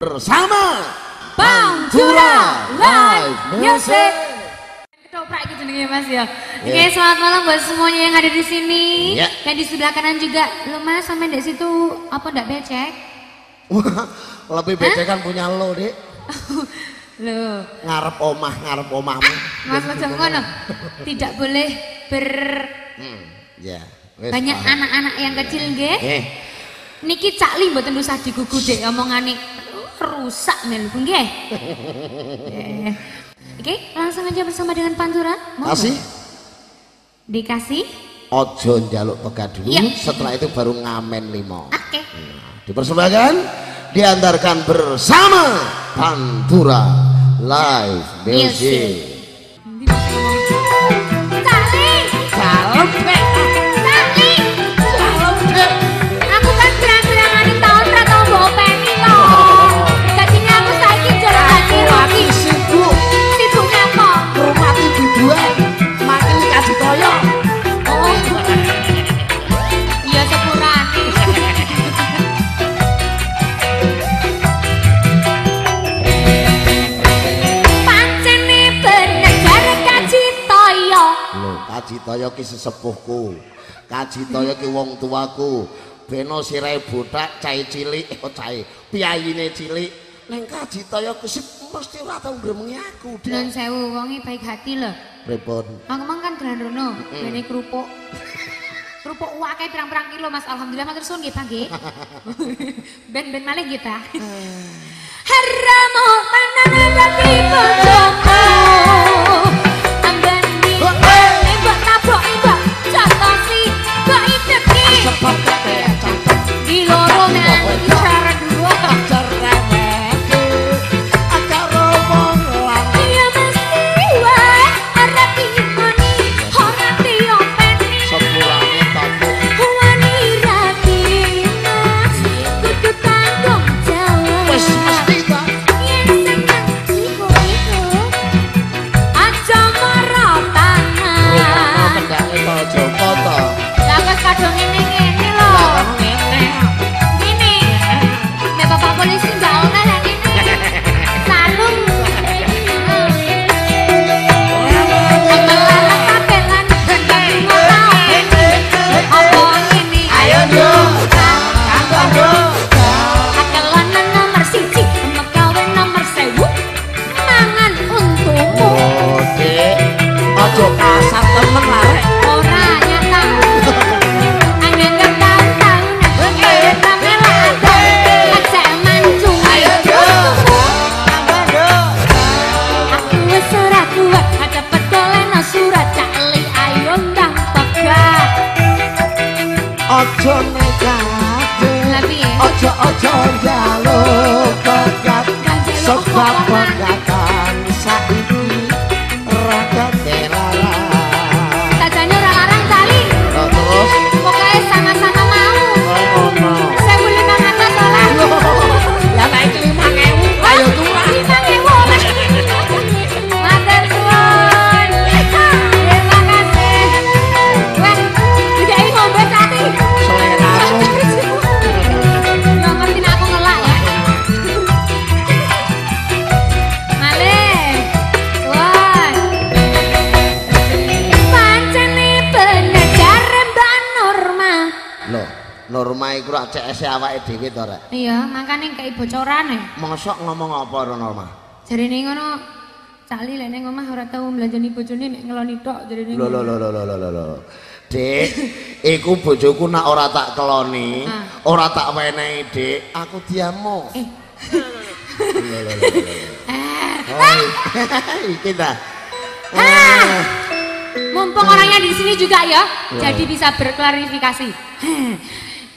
bersama Pantura Live Music. Ketoprak gitu nih Mas ya. Oke, Yeah. selamat malam buat semuanya yang ada di sini. Yeah. Dan di sebelah kanan juga. Lo Mas sampai di situ apa ndak becek? Wah, lebih beda kan punya lo dek Loh, ngarep omah ngarep omahmu Mas Mas ngono. Tidak boleh ber hmm, ya banyak anak-anak yang kecil nggih. eh Niki cakli mboten usah digugu dek omongane rusak nggih. Eh. Oke, langsung aja bersama dengan Pantura. Kasih Dikasih. ojo njaluk pega dulu Iya. setelah itu baru ngamen limo Oke. dipersembahkan diantarkan bersama Pantura Live Music Cakli. Toyo ki sesepuhku. Kaji Toyo ki wong tuaku. Beno sirahe botak, cahe cilik, oh cahe, piyayine cilik. Neng Kaji Toyo ku mesti ora tau ngremengi aku, Nun Dek. sewu wonge baik hati lho. Pripun? Aku mang kan dolan rono, ngene kerupuk. Kerupuk wake pirang-pirang kilo Mas. Alhamdulillah matur suwun nggih, Pak nggih. Ben-ben malih nggih, Ta. Haramu tanah tapi bojomu. Ojo ojo ya lo pegat. Rak CS awake dhewe to rek. Iya, makane kayak bocorane. Mosok ngomong apa ora Norma? Jarine ngono Cali lek ning omah ora tau mblanjani bojone mek ngeloni tok jarine. Lho lho lho lho lho lho. Dik, iku bojoku nak ora tak keloni, Ah. ora tak wenehi, Dik. Aku diamu. Eh. Lho lho lho. iki ta. Ah. mumpung orangnya di sini juga Ya. jadi bisa berklarifikasi.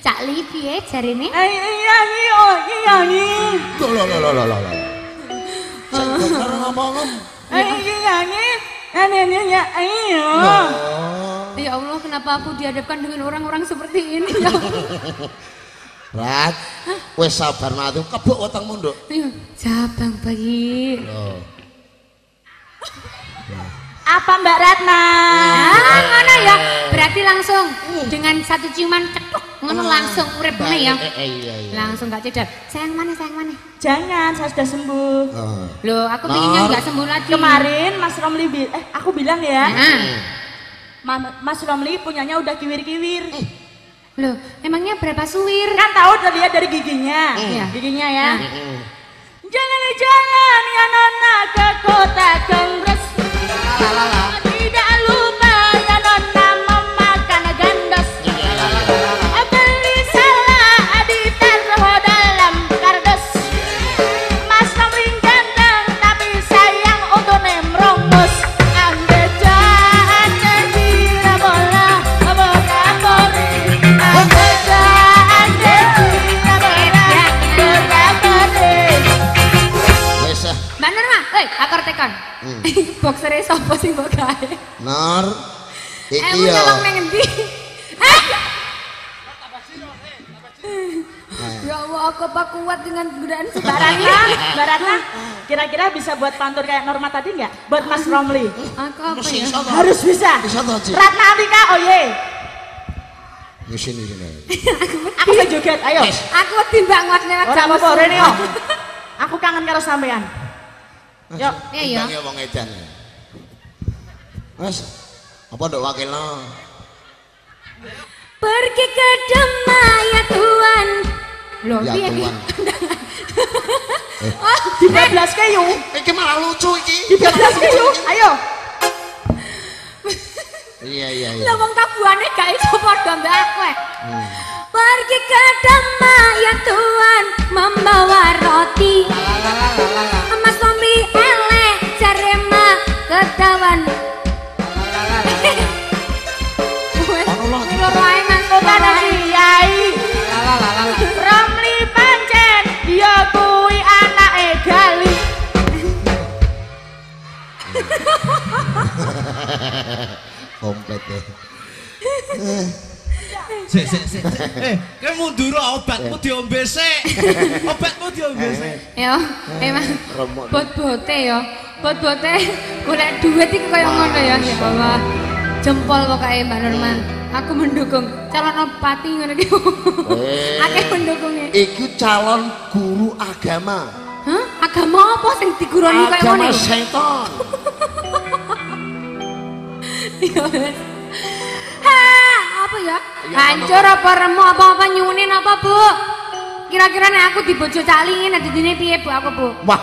Cak Li piye jarine? iya nih oh iya nih Lho lho lho lho lho lho. Sing bener ngomong. iya nih ini ini ya iya Loh. Ya Allah, kenapa aku dihadapkan dengan orang-orang seperti ini ya? Rat, wis sabar matu kebuk wetengmu, Nduk. Ayo, cabang bayi. Loh. Apa Mbak Ratna? Ah, ngono ya. Berarti langsung dengan satu ciuman cetuk ngono langsung urip ya. Eh, eh, iya iya. Langsung gak cedek. Sayang mana, sayang mana? Jangan, saya sudah sembuh. Oh. Loh, aku pinginnya nggak sembuh lagi. Kemarin Mas Romli eh aku bilang ya, Nah, Ma- Mas Romli punyanya udah kiwir-kiwir. loh, emangnya berapa suwir? Kan tahu udah lihat dari giginya. Iya. Giginya ya. Jangan jangan ya nona ke kota Kongres. Tidak lupa Hmm. Boxernya sopo sing mbok gawe? Nor. Iki Emang ya. nyolong nang endi? Hah? Ya Allah, aku apa kuat dengan godaan Mbak sembarang Ratna, Mbak Ratna, kira-kira bisa buat pantun kayak Norma tadi nggak? Buat Mas Romli. Aku apa ya? Harus bisa. Bisa to, Ci? Ratna Andika, oh ye. Di sini sini. Aku bisa joget, ayo. Aku timbang nguat lewat Ora apa-apa, Rene yo. Aku kangen karo sampean. Yuk. Iya, iya. Timbangnya wong edan. Wes. Apa ndok wakilno? Pergi ke Demak ya Tuhan. Loh, Ya Tuhan. piye? Oh, Di 12 kayu. Iki malah lucu iki. Di 12 kayu. Ayo. Iya iya iya. Lah wong tabuhane gak iso padha mbak aku. eh. Pergi ke Demak ya Tuhan membawa roti. Komplit deh. Sik sik sik. Eh, kowe mundur obatmu diombe sik. Obatmu diombe sik. Yo, emang Remuk. bot-bote yo. Bot-bote golek duit iki kaya ngono ya. Ya Allah. Jempol pokoknya Mbak Norman. Aku mendukung calon bupati ngono iki. Eh. Akeh mendukungnya. Iki calon guru agama. Hah? Agama apa sing diguroni kaya ngono? Agama setan. Ha, apa ya? Hancur apa remuk apa-apa nyunin apa, Bu? Kira-kira nek aku dibojo cali ngene didine piye, Bu, aku, Bu? Wah.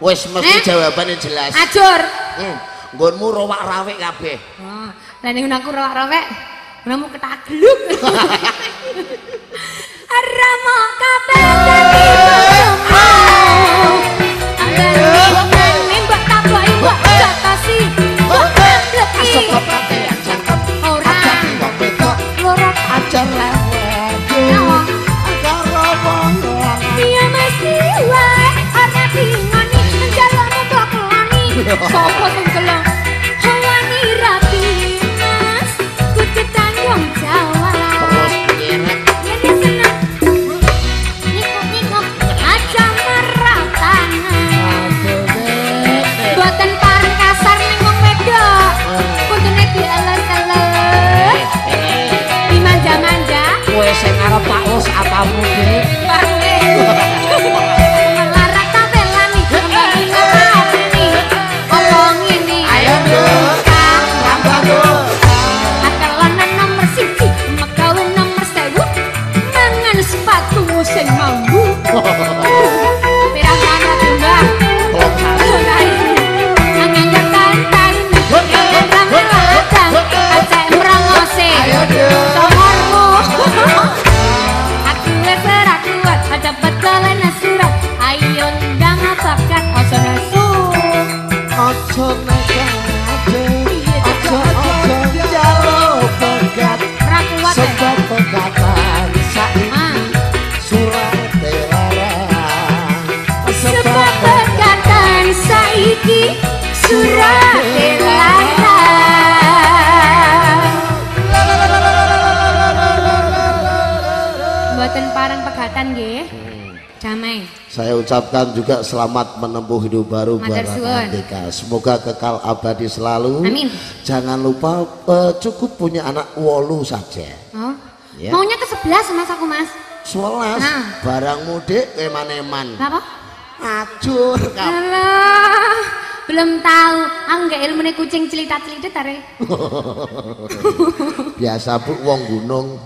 Wes Eh? mesti jawabannya jelas. Ajur. Hmm. Nggonmu rowak rawik kabeh. Oh, lah ning aku rawak-rawek, ngono ketagluk. Ramo kabeh そう。Mboten parang pegatan nggih. Damai. Saya ucapkan juga selamat menempuh hidup baru Matur. Andika. Semoga kekal abadi selalu. Amin. Jangan lupa eh, cukup punya anak wolu saja. Oh. Ya. Maunya ke sebelas mas aku mas. Sewelas Nah. barang mudik eman-eman. Apa? Acur kap. Alah, belum tahu. Aku nggak ilmu kucing celita celita tare. Biasa bu wong gunung